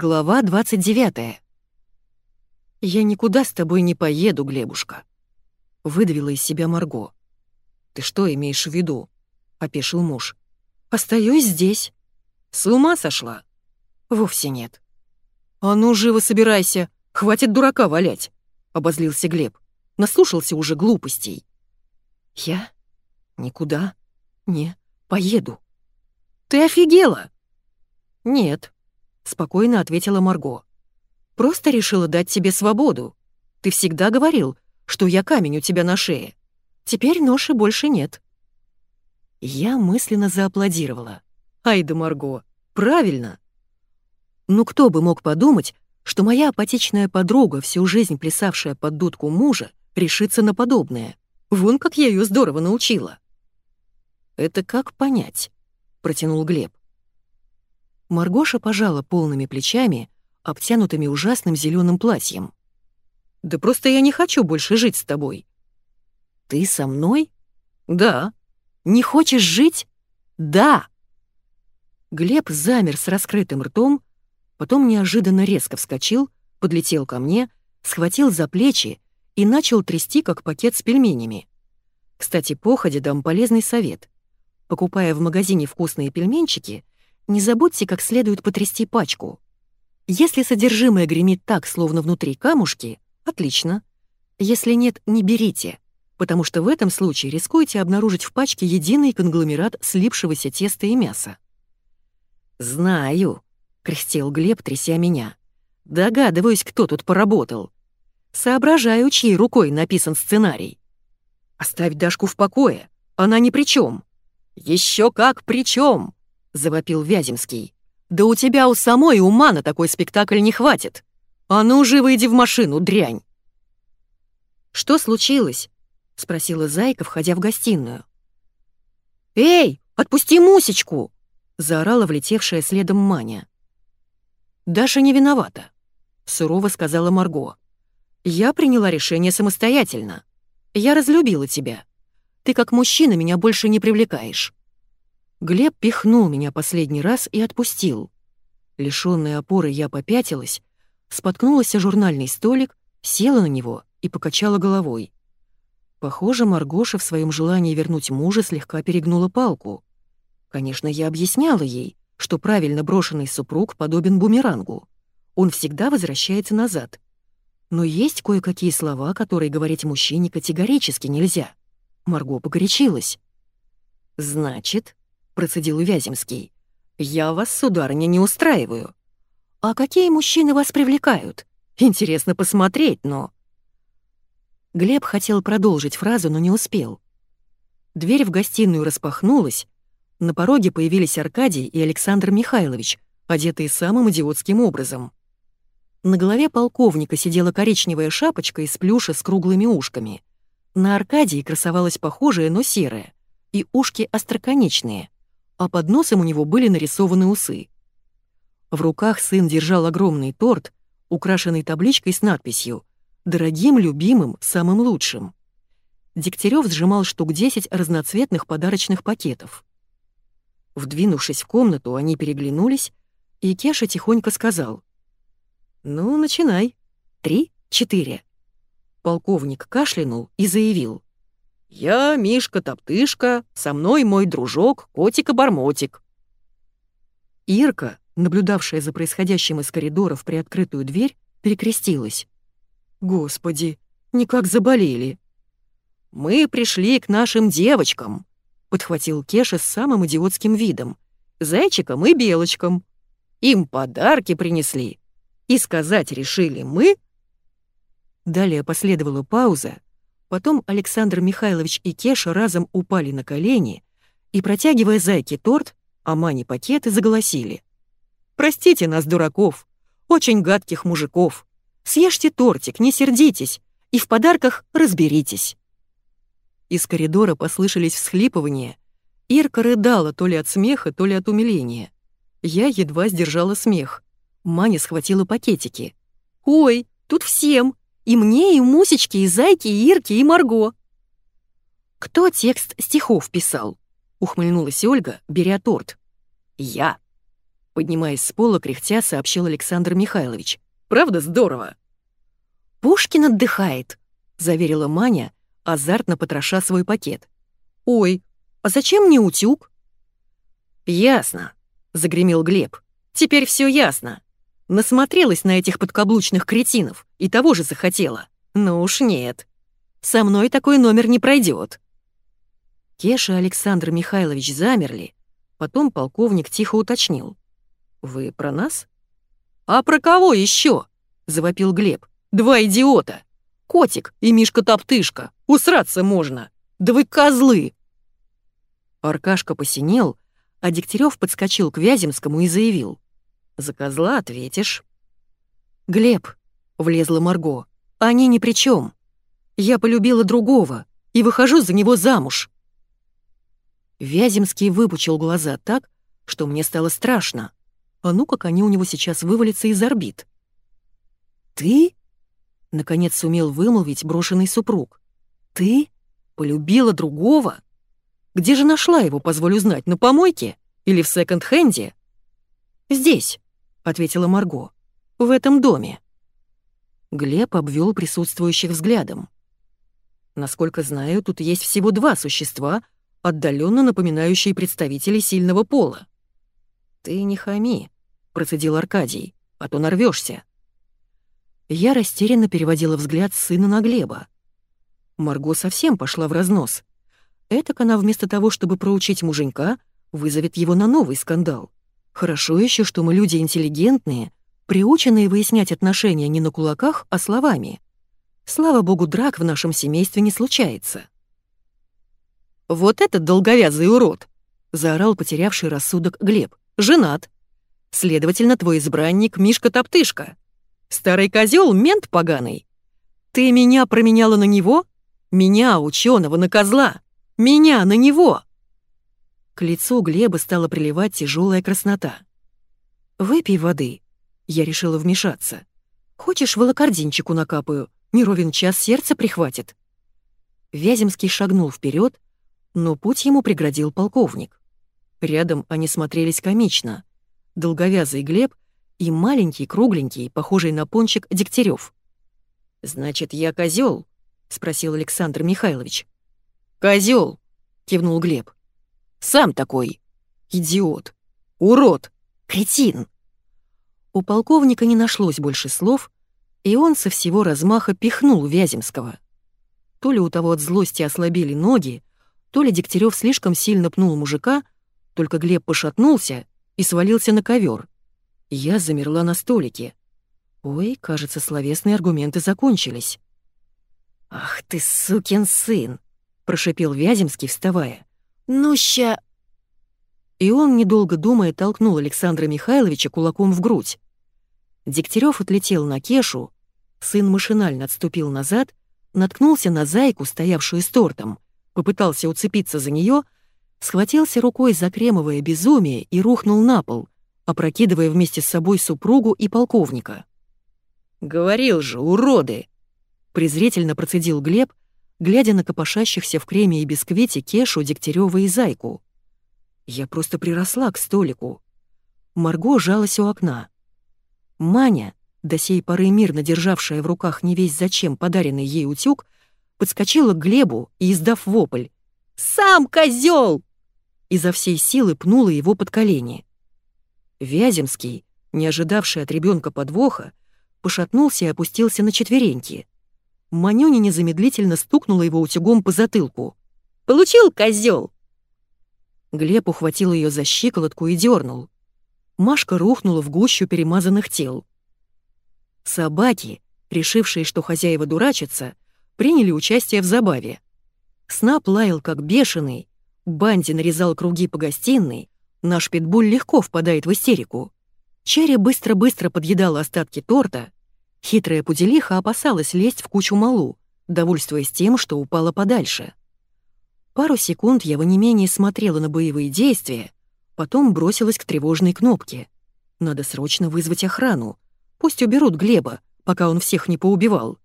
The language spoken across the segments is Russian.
Глава 29. «Я никуда с тобой не поеду, Глебушка», — выдавила из себя Марго. «Ты что имеешь в виду?» — опешил муж. «Остаюсь здесь». «С ума сошла?» «Вовсе нет». «А ну, живо собирайся, хватит дурака валять», — обозлился Глеб. Наслушался уже глупостей. «Я? Никуда? Не, поеду». «Ты офигела?» «Нет», спокойно ответила Марго. Просто решила дать тебе свободу. Ты всегда говорил, что я камень у тебя на шее. Теперь ноши больше нет. Я мысленно зааплодировала. Ай да Марго, правильно. Ну кто бы мог подумать, что моя апатичная подруга, всю жизнь плясавшая под дудку мужа, решится на подобное. Вон как я ее здорово научила. «Это как понять?» — протянул Глеб. Маргоша пожала полными плечами, обтянутыми ужасным зеленым платьем. «Да просто я не хочу больше жить с тобой». «Ты со мной?» «Да». «Не хочешь жить?» «Да». Глеб замер с раскрытым ртом, потом неожиданно резко вскочил, подлетел ко мне, схватил за плечи и начал трясти, как пакет с пельменями. Кстати, походе дам полезный совет. Покупая в магазине вкусные пельменчики — не забудьте как следует потрясти пачку. Если содержимое гремит так, словно внутри камушки, отлично. Если нет, не берите, потому что в этом случае рискуете обнаружить в пачке единый конгломерат слипшегося теста и мяса. «Знаю», — крестил Глеб, тряся меня. «Догадываюсь, кто тут поработал. Соображаю, чьей рукой написан сценарий. Оставь Дашку в покое, она ни при чем. Еще как при чем! — завопил Вяземский. «Да у тебя у самой ума на такой спектакль не хватит! А ну, живо иди в машину, дрянь!» «Что случилось?» — спросила Зайка, входя в гостиную. «Эй, отпусти Мусечку!» — заорала влетевшая следом Маня. «Даша не виновата», — сурово сказала Марго. «Я приняла решение самостоятельно. Я разлюбила тебя. Ты как мужчина меня больше не привлекаешь. Глеб пихнул меня последний раз и отпустил. Лишённая опоры я попятилась, споткнулась о журнальный столик, села на него и покачала головой. Похоже, Маргоша в своем желании вернуть мужа слегка перегнула палку. Конечно, я объясняла ей, что правильно брошенный супруг подобен бумерангу. Он всегда возвращается назад. Но есть кое-какие слова, которые говорить мужчине категорически нельзя. Марго погорячилась. «Значит, процедил Вяземский. «Я вас, сударыня, не устраиваю. А какие мужчины вас привлекают? Интересно посмотреть, но...» Глеб хотел продолжить фразу, но не успел. Дверь в гостиную распахнулась, на пороге появились Аркадий и Александр Михайлович, одетые самым идиотским образом. На голове полковника сидела коричневая шапочка из плюша с круглыми ушками. На Аркадии красовалась похожая, но серая, и ушки остроконечные — а под носом у него были нарисованы усы. В руках сын держал огромный торт, украшенный табличкой с надписью «Дорогим, любимым, самым лучшим». Дегтярев сжимал штук 10 разноцветных подарочных пакетов. Вдвинувшись в комнату, они переглянулись, и Кеша тихонько сказал. «Ну, начинай. Три, четыре». Полковник кашлянул и заявил. «Я Мишка-топтышка, со мной мой дружок, котик-обормотик». Ирка, наблюдавшая за происходящим из коридора в приоткрытую дверь, перекрестилась. «Господи, никак заболели!» «Мы пришли к нашим девочкам», — подхватил Кеша с самым идиотским видом. «Зайчикам и белочкам. Им подарки принесли. И сказать решили мы...» Далее последовала пауза, Потом Александр Михайлович и Кеша разом упали на колени и, протягивая зайке торт, а Мане пакеты, заголосили. «Простите нас, дураков, очень гадких мужиков. Съешьте тортик, не сердитесь, и в подарках разберитесь». Из коридора послышались всхлипывания. Ирка рыдала то ли от смеха, то ли от умиления. Я едва сдержала смех. Маня схватила пакетики. «Ой, тут всем! И мне, и Мусечке, и Зайке, и Ирке, и Марго. «Кто текст стихов писал?» — ухмыльнулась Ольга, беря торт. «Я». Поднимаясь с пола, кряхтя, сообщил Александр Михайлович. «Правда здорово?» «Пушкин отдыхает», — заверила Маня, азартно потроша свой пакет. «Ой, а зачем мне утюг?» «Ясно», — загремел Глеб. «Теперь все ясно. Насмотрелась на этих подкаблучных кретинов и того же захотела. Ну уж нет. Со мной такой номер не пройдет. Кеша и Александр Михайлович замерли, потом полковник тихо уточнил. «Вы про нас?» «А про кого еще?» — завопил Глеб. «Два идиота! Котик и Мишка-топтышка! Усраться можно! Да вы козлы!» Аркашка посинел, а Дегтярев подскочил к Вяземскому и заявил. «За козла ответишь». «Глеб», — влезла Марго, — «они ни при чем. Я полюбила другого и выхожу за него замуж». Вяземский выпучил глаза так, что мне стало страшно. А ну как они у него сейчас вывалятся из орбит. «Ты?» — наконец сумел вымолвить брошенный супруг. «Ты? Полюбила другого? Где же нашла его, позволю знать, на помойке или в секонд-хенде?» «Здесь», — ответила Марго, — «в этом доме». Глеб обвел присутствующих взглядом. Насколько знаю, тут есть всего два существа, отдаленно напоминающие представителей сильного пола. «Ты не хами», — процедил Аркадий, — «а то нарвешься. Я растерянно переводила взгляд сына на Глеба. Марго совсем пошла в разнос. Этак она вместо того, чтобы проучить муженька, вызовет его на новый скандал. Хорошо еще, что мы люди интеллигентные, приученные выяснять отношения не на кулаках, а словами. Слава богу, драк в нашем семействе не случается. «Вот этот долговязый урод!» — заорал потерявший рассудок Глеб. «Женат. Следовательно, твой избранник Мишка-топтышка. Старый козел мент поганый. Ты меня променяла на него? Меня, ученого, на козла. Меня на него!» К лицу Глеба стала приливать тяжелая краснота. «Выпей воды», — я решила вмешаться. «Хочешь, волокординчику накапаю? Не ровен час сердце прихватит». Вяземский шагнул вперед, но путь ему преградил полковник. Рядом они смотрелись комично. Долговязый Глеб и маленький, кругленький, похожий на пончик Дегтярев. «Значит, я козел? спросил Александр Михайлович. Козел, кивнул Глеб. «Сам такой. Идиот. Урод. Кретин». У полковника не нашлось больше слов, и он со всего размаха пихнул Вяземского. То ли у того от злости ослабели ноги, то ли Дегтярев слишком сильно пнул мужика, только Глеб пошатнулся и свалился на ковер. Я замерла на столике. Ой, кажется, словесные аргументы закончились. «Ах ты, сукин сын!» — прошипел Вяземский, вставая. «Ну ща...» И он, недолго думая, толкнул Александра Михайловича кулаком в грудь. Дегтярев отлетел на Кешу, сын машинально отступил назад, наткнулся на зайку, стоявшую с тортом, попытался уцепиться за нее, схватился рукой за кремовое безумие и рухнул на пол, опрокидывая вместе с собой супругу и полковника. «Говорил же, уроды!» — презрительно процедил Глеб, глядя на копошащихся в креме и бисквите Кешу, Дегтярёва и Зайку. Я просто приросла к столику. Марго жалась у окна. Маня, до сей поры мирно державшая в руках не весь зачем подаренный ей утюг, подскочила к Глебу и, издав вопль «Сам козел!» изо всей силы пнула его под колени. Вяземский, не ожидавший от ребенка подвоха, пошатнулся и опустился на четвереньки. Манюня незамедлительно стукнула его утюгом по затылку. «Получил, козел!» Глеб ухватил ее за щиколотку и дернул. Машка рухнула в гущу перемазанных тел. Собаки, решившие, что хозяева дурачатся, приняли участие в забаве. Снап лаял как бешеный, Банди нарезал круги по гостиной, наш питбуль легко впадает в истерику. Черри быстро-быстро подъедала остатки торта. Хитрая пуделиха опасалась лезть в кучу малу, довольствуясь тем, что упала подальше. Пару секунд я в онемении смотрела на боевые действия, потом бросилась к тревожной кнопке. Надо срочно вызвать охрану. Пусть уберут Глеба, пока он всех не поубивал.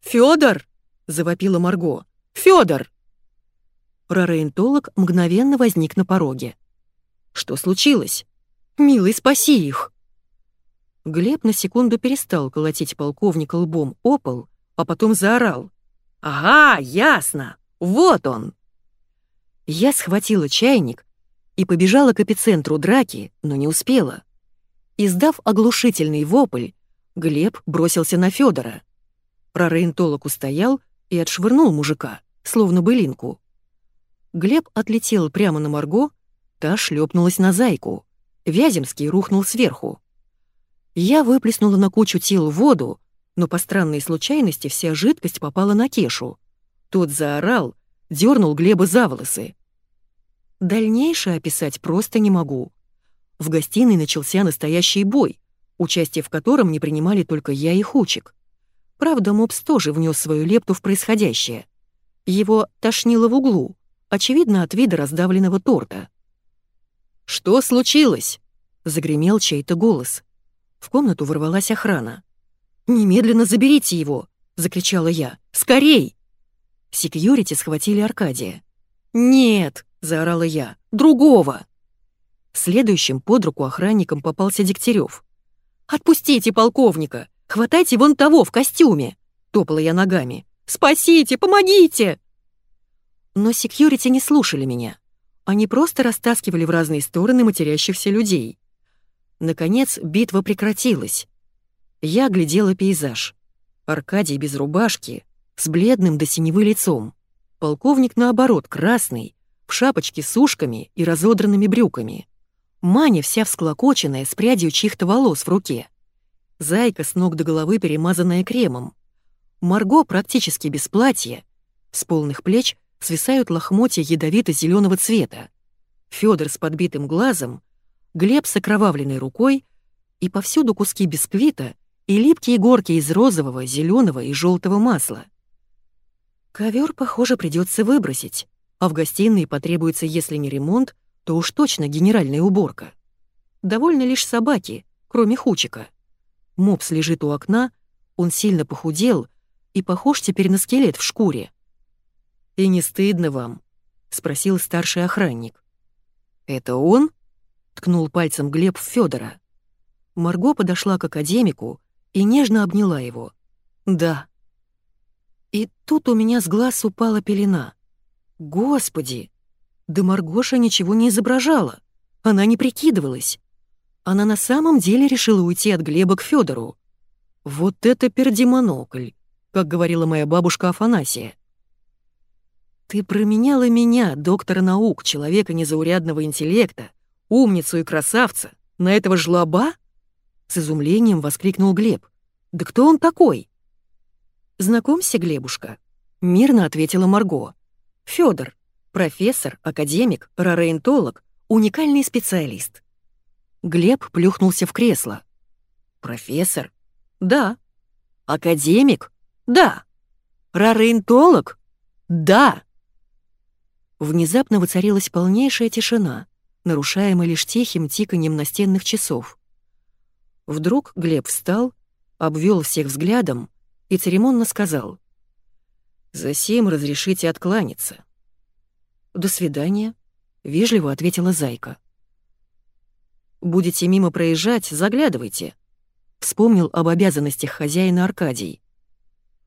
«Фёдор!» — завопила Марго. «Фёдор!» Прорейнтолог мгновенно возник на пороге. «Что случилось?» Милый, спаси их!» Глеб на секунду перестал колотить полковника лбом о пол, а потом заорал. «Ага, ясно! Вот он!» Я схватила чайник и побежала к эпицентру драки, но не успела. Издав оглушительный вопль, Глеб бросился на Федора. Прорейнтолог устоял и отшвырнул мужика, словно былинку. Глеб отлетел прямо на Марго, та шлепнулась на зайку. Вяземский рухнул сверху. Я выплеснула на кучу тел воду, но по странной случайности вся жидкость попала на Кешу. Тот заорал, дернул Глеба за волосы. Дальнейшее описать просто не могу. В гостиной начался настоящий бой, участие в котором не принимали только я и Хучик. Правда, Мопс тоже внес свою лепту в происходящее. Его тошнило в углу, очевидно, от вида раздавленного торта. «Что случилось?» — загремел чей-то голос. В комнату ворвалась охрана. «Немедленно заберите его!» — закричала я. «Скорей!» Секьюрити схватили Аркадия. «Нет!» — заорала я. «Другого!» Следующим под руку охранником попался Дегтярев. «Отпустите полковника! Хватайте вон того в костюме!» — топала я ногами. «Спасите! Помогите!» Но секьюрити не слушали меня. Они просто растаскивали в разные стороны матерящихся людей. Наконец, битва прекратилась. Я глядела пейзаж. Аркадий без рубашки, с бледным до синевы лицом. Полковник, наоборот, красный, в шапочке с ушками и разодранными брюками. Маня вся всклокоченная, с прядью чьих-то волос в руке. Зайка с ног до головы перемазанная кремом. Марго практически без платья. С полных плеч свисают лохмотья ядовито зеленого цвета. Федор с подбитым глазом, Глеб с окровавленной рукой и повсюду куски бисквита и липкие горки из розового, зеленого и желтого масла. Ковер, похоже, придется выбросить, а в гостиной потребуется, если не ремонт, то уж точно генеральная уборка. Довольно лишь собаки, кроме Хучика. Мопс лежит у окна, он сильно похудел и похож теперь на скелет в шкуре. «И не стыдно вам?» — спросил старший охранник. «Это он?» — ткнул пальцем Глеб в Федора. Марго подошла к академику и нежно обняла его. «Да». И тут у меня с глаз упала пелена. «Господи! Да Маргоша ничего не изображала. Она не прикидывалась. Она на самом деле решила уйти от Глеба к Федору. Вот это пердемонокль, как говорила моя бабушка Афанасия. Ты променяла меня, доктора наук, человека незаурядного интеллекта, умницу и красавца, на этого жлоба? С изумлением воскликнул Глеб. «Да кто он такой?» «Знакомься, Глебушка», — мирно ответила Марго. Федор, профессор, академик, рарейнтолог, уникальный специалист». Глеб плюхнулся в кресло. «Профессор?» «Да». «Академик?» «Да». «Рарейнтолог?» «Да». Внезапно воцарилась полнейшая тишина, нарушаемая лишь тихим тиканьем настенных часов. Вдруг Глеб встал, обвел всех взглядом и церемонно сказал. «За сим разрешите откланяться». «До свидания», — вежливо ответила Зайка. «Будете мимо проезжать, заглядывайте», — вспомнил об обязанностях хозяина Аркадий.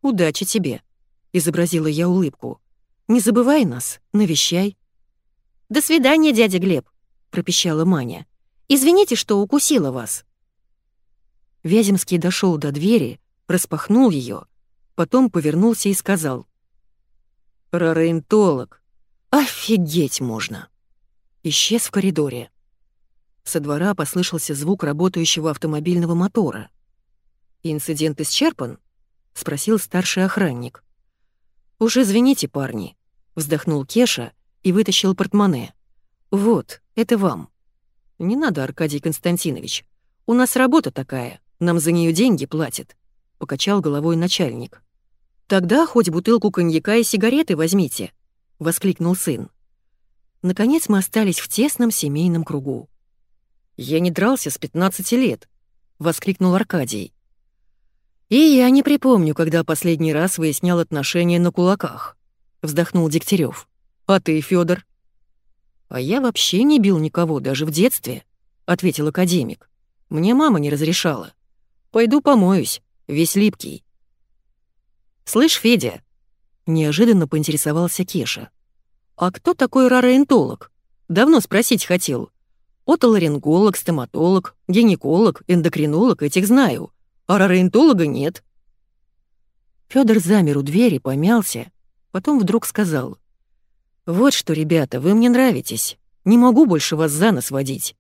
«Удачи тебе», — изобразила я улыбку. «Не забывай нас, навещай». «До свидания, дядя Глеб», — пропищала Маня. «Извините, что укусила вас». Вяземский дошел до двери, распахнул ее, потом повернулся и сказал. «Рарейнтолог, офигеть можно!» Исчез в коридоре. Со двора послышался звук работающего автомобильного мотора. «Инцидент исчерпан?» — спросил старший охранник. «Уж извините, парни», — вздохнул Кеша и вытащил портмоне. «Вот, это вам». «Не надо, Аркадий Константинович. У нас работа такая. Нам за нее деньги платят», — покачал головой начальник. «Тогда хоть бутылку коньяка и сигареты возьмите», — воскликнул сын. Наконец мы остались в тесном семейном кругу. «Я не дрался с 15 лет», — воскликнул Аркадий. «И я не припомню, когда последний раз выяснял отношения на кулаках», — вздохнул Дегтярев. «А ты, Федор? «А я вообще не бил никого, даже в детстве», — ответил академик. «Мне мама не разрешала. Пойду помоюсь, весь липкий». «Слышь, Федя», — неожиданно поинтересовался Кеша. «А кто такой рароэнтолог? Давно спросить хотел. Отоларинголог, стоматолог, гинеколог, эндокринолог, этих знаю, а рароэнтолога нет». Фёдор замер у двери, помялся, потом вдруг сказал. «Вот что, ребята, вы мне нравитесь. Не могу больше вас за нос водить.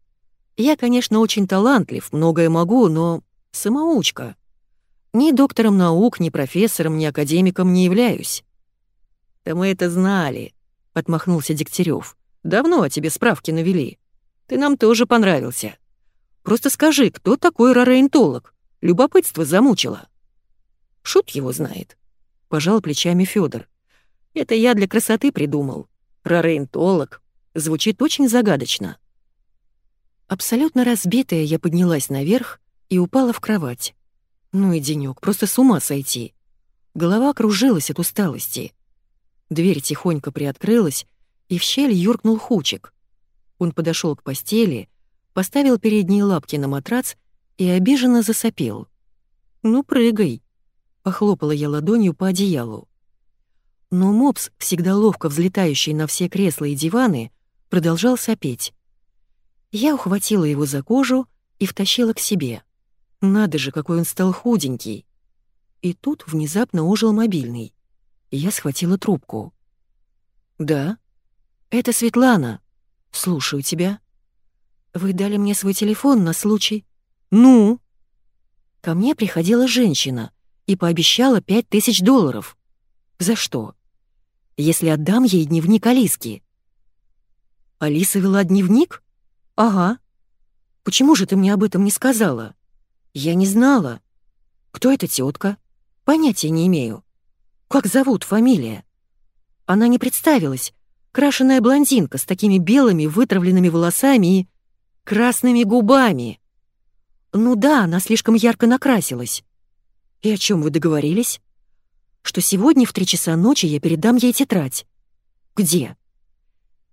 Я, конечно, очень талантлив, многое могу, но самоучка. Ни доктором наук, ни профессором, ни академиком не являюсь». «Да мы это знали», — отмахнулся Дегтярев. «Давно о тебе справки навели. Ты нам тоже понравился. Просто скажи, кто такой рароэнтолог? Любопытство замучило». Шут его знает. Пожал плечами Федор. Это я для красоты придумал. Прорейнтолог. Звучит очень загадочно. Абсолютно разбитая, я поднялась наверх и упала в кровать. Ну и денёк, просто с ума сойти. Голова кружилась от усталости. Дверь тихонько приоткрылась, и в щель юркнул Хучик. Он подошел к постели, поставил передние лапки на матрац и обиженно засопел. «Ну, прыгай», Похлопала я ладонью по одеялу. Но мопс, всегда ловко взлетающий на все кресла и диваны, продолжал сопеть. Я ухватила его за кожу и втащила к себе. Надо же, какой он стал худенький. И тут внезапно ожил мобильный. Я схватила трубку. «Да?» «Это Светлана. Слушаю тебя». «Вы дали мне свой телефон на случай...» «Ну?» Ко мне приходила женщина, и пообещала пять тысяч долларов. За что? Если отдам ей дневник Алиски. Алиса вела дневник? Ага. Почему же ты мне об этом не сказала? Я не знала. Кто эта тетка? Понятия не имею. Как зовут, фамилия? Она не представилась. Крашеная блондинка с такими белыми вытравленными волосами и красными губами. Ну да, она слишком ярко накрасилась. «И о чем вы договорились?» «Что сегодня в три часа ночи я передам ей тетрадь». «Где?»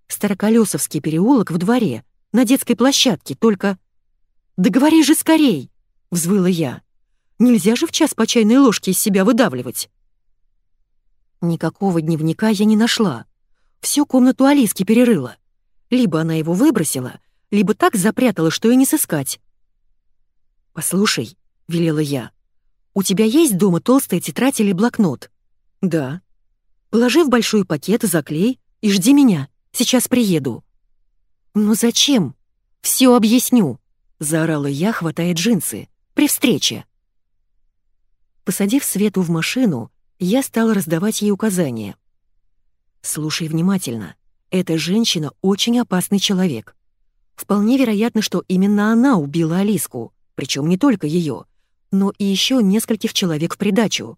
«Староколесовский переулок в дворе, на детской площадке, только...» «Да говори же скорей!» — взвыла я. «Нельзя же в час по чайной ложке из себя выдавливать». Никакого дневника я не нашла. Всю комнату Алиски перерыла. Либо она его выбросила, либо так запрятала, что и не сыскать. «Послушай», — велела я, «У тебя есть дома толстая тетрадь или блокнот?» «Да». «Положи в большой пакет, заклей и жди меня. Сейчас приеду». «Ну зачем?» «Все объясню», — заорала я, хватая джинсы. «При встрече». Посадив Свету в машину, я стала раздавать ей указания. «Слушай внимательно. Эта женщина очень опасный человек. Вполне вероятно, что именно она убила Алиску, причем не только ее но и еще нескольких человек в придачу.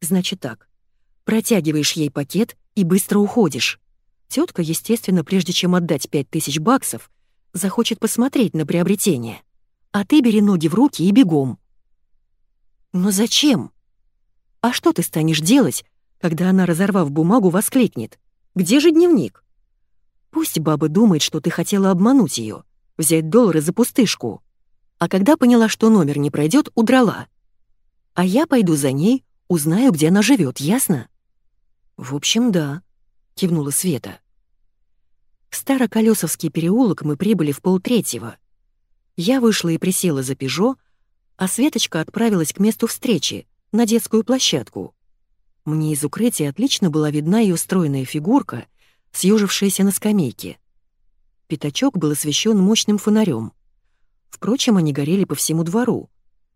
Значит так, протягиваешь ей пакет и быстро уходишь. Тетка, естественно, прежде чем отдать пять тысяч баксов, захочет посмотреть на приобретение. А ты бери ноги в руки и бегом. Но зачем? А что ты станешь делать, когда она, разорвав бумагу, воскликнет? Где же дневник? Пусть баба думает, что ты хотела обмануть ее, взять доллары за пустышку а когда поняла, что номер не пройдет, удрала. А я пойду за ней, узнаю, где она живет, ясно? В общем, да, кивнула Света. В Староколесовский переулок мы прибыли в полтретьего. Я вышла и присела за «Пежо», а Светочка отправилась к месту встречи, на детскую площадку. Мне из укрытия отлично была видна ее стройная фигурка, съежившаяся на скамейке. Пятачок был освещен мощным фонарем. Впрочем, они горели по всему двору.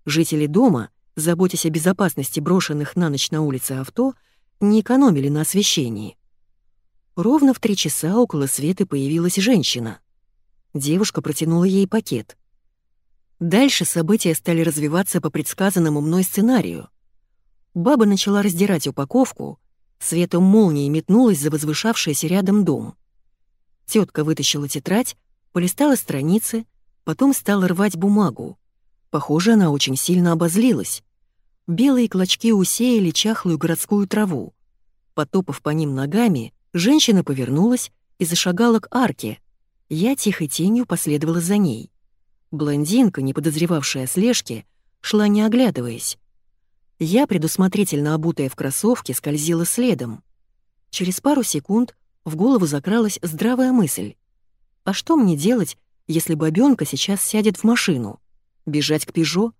Жители дома, заботясь о безопасности брошенных на ночь на улице авто, не экономили на освещении. Ровно в три часа около Светы появилась женщина. Девушка протянула ей пакет. Дальше события стали развиваться по предсказанному мной сценарию. Баба начала раздирать упаковку, Света молнией метнулась за возвышавшийся рядом дом. Тетка вытащила тетрадь, полистала страницы — Потом стала рвать бумагу. Похоже, она очень сильно обозлилась. Белые клочки усеяли чахлую городскую траву. Потопав по ним ногами, женщина повернулась и зашагала к арке. Я тихой тенью последовала за ней. Блондинка, не подозревавшая о слежке, шла не оглядываясь. Я, предусмотрительно обутая в кроссовке, скользила следом. Через пару секунд в голову закралась здравая мысль. А что мне делать, если бабёнка сейчас сядет в машину? Бежать к Пежо?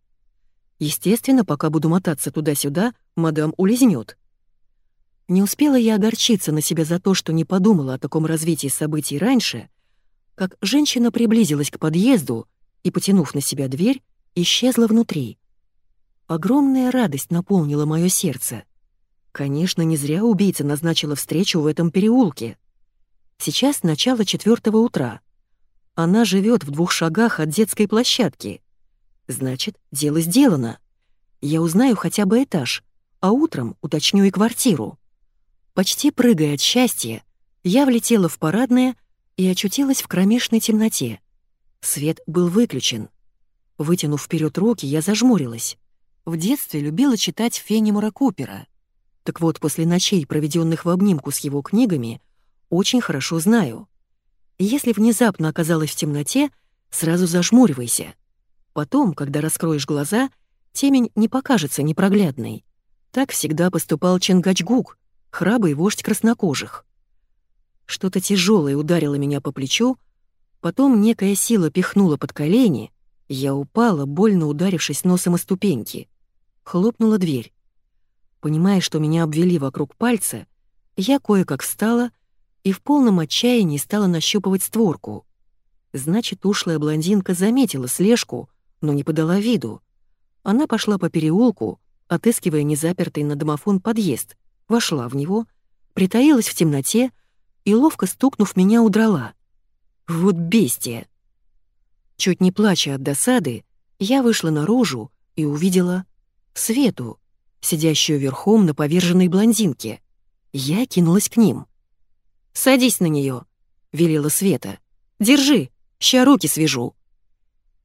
Естественно, пока буду мотаться туда-сюда, мадам улизнет. Не успела я огорчиться на себя за то, что не подумала о таком развитии событий раньше, как женщина приблизилась к подъезду и, потянув на себя дверь, исчезла внутри. Огромная радость наполнила мое сердце. Конечно, не зря убийца назначила встречу в этом переулке. Сейчас начало четвертого утра. Она живет в двух шагах от детской площадки. Значит, дело сделано. Я узнаю хотя бы этаж, а утром уточню и квартиру. Почти прыгая от счастья, я влетела в парадное и очутилась в кромешной темноте. Свет был выключен. Вытянув вперед руки, я зажмурилась. В детстве любила читать Фенимора Купера. Так вот, после ночей, проведенных в обнимку с его книгами, очень хорошо знаю. Если внезапно оказалась в темноте, сразу зажмуривайся. Потом, когда раскроешь глаза, темень не покажется непроглядной. Так всегда поступал Чингачгук, храбрый вождь краснокожих. Что-то тяжелое ударило меня по плечу, потом некая сила пихнула под колени, я упала, больно ударившись носом о ступеньки. Хлопнула дверь. Понимая, что меня обвели вокруг пальца, я кое-как встала и в полном отчаянии стала нащупывать створку. Значит, ушлая блондинка заметила слежку, но не подала виду. Она пошла по переулку, отыскивая незапертый на домофон подъезд, вошла в него, притаилась в темноте и, ловко стукнув меня, удрала. Вот бестия! Чуть не плача от досады, я вышла наружу и увидела Свету, сидящую верхом на поверженной блондинке. Я кинулась к ним. «Садись на нее, велела Света. «Держи, ща руки свяжу».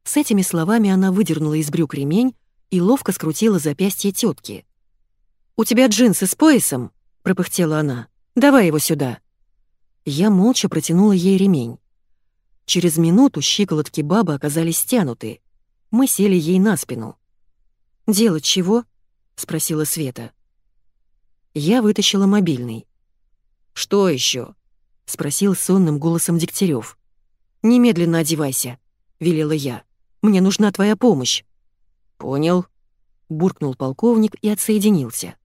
С этими словами она выдернула из брюк ремень и ловко скрутила запястье тетки. «У тебя джинсы с поясом?» — пропыхтела она. «Давай его сюда». Я молча протянула ей ремень. Через минуту щиколотки бабы оказались стянуты. Мы сели ей на спину. «Делать чего?» — спросила Света. Я вытащила мобильный. «Что еще? Спросил сонным голосом Дегтярев. «Немедленно одевайся», — велела я. «Мне нужна твоя помощь». «Понял», — буркнул полковник и отсоединился.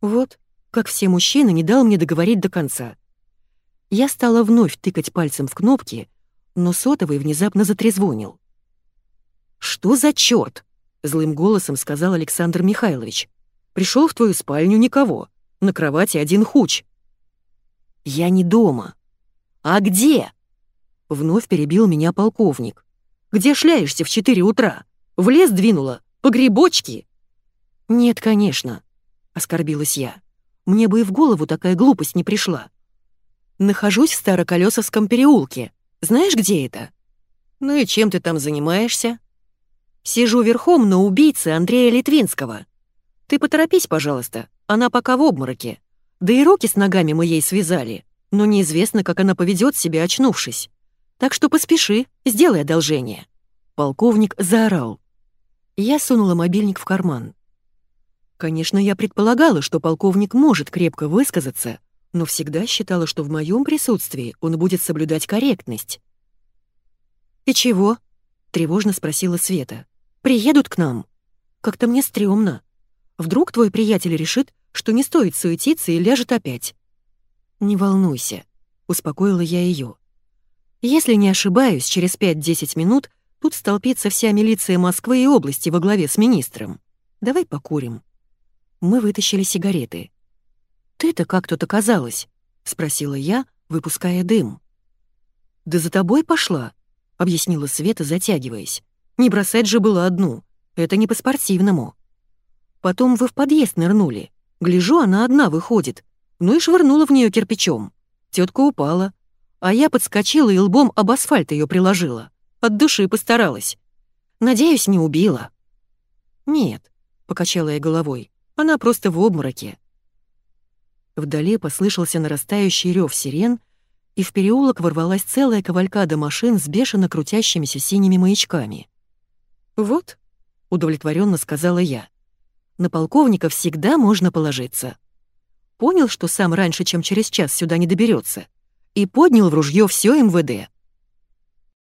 Вот, как все мужчины, не дал мне договорить до конца. Я стала вновь тыкать пальцем в кнопки, но сотовый внезапно затрезвонил. «Что за чёрт?» — злым голосом сказал Александр Михайлович. Пришел в твою спальню никого. На кровати один хуч». «Я не дома». «А где?» Вновь перебил меня полковник. «Где шляешься в четыре утра? В лес двинула? По грибочки?» «Нет, конечно», — оскорбилась я. «Мне бы и в голову такая глупость не пришла. Нахожусь в Староколесовском переулке. Знаешь, где это?» «Ну и чем ты там занимаешься?» «Сижу верхом на убийце Андрея Литвинского. Ты поторопись, пожалуйста, она пока в обмороке. Да и руки с ногами мы ей связали, но неизвестно, как она поведет себя, очнувшись. Так что поспеши, сделай одолжение». Полковник заорал. Я сунула мобильник в карман. Конечно, я предполагала, что полковник может крепко высказаться, но всегда считала, что в моем присутствии он будет соблюдать корректность. «И чего?» — тревожно спросила Света. «Приедут к нам? Как-то мне стрёмно. Вдруг твой приятель решит, что не стоит суетиться и ляжет опять?» «Не волнуйся», — успокоила я ее. «Если не ошибаюсь, через 5-10 минут тут столпится вся милиция Москвы и области во главе с министром. Давай покурим». Мы вытащили сигареты. «Ты-то как тут оказалась?» — спросила я, выпуская дым. «Да за тобой пошла», — объяснила Света, затягиваясь. «Не бросать же было одну. Это не по-спортивному. Потом вы в подъезд нырнули. Гляжу, она одна выходит. Ну и швырнула в нее кирпичом. Тетка упала. А я подскочила и лбом об асфальт ее приложила. От души постаралась. Надеюсь, не убила». «Нет», — покачала я головой, — «она просто в обмороке». Вдали послышался нарастающий рев сирен, и в переулок ворвалась целая кавалькада машин с бешено крутящимися синими маячками. «Вот», — удовлетворенно сказала я, — «на полковника всегда можно положиться». Понял, что сам раньше, чем через час сюда не доберется, и поднял в ружье все МВД.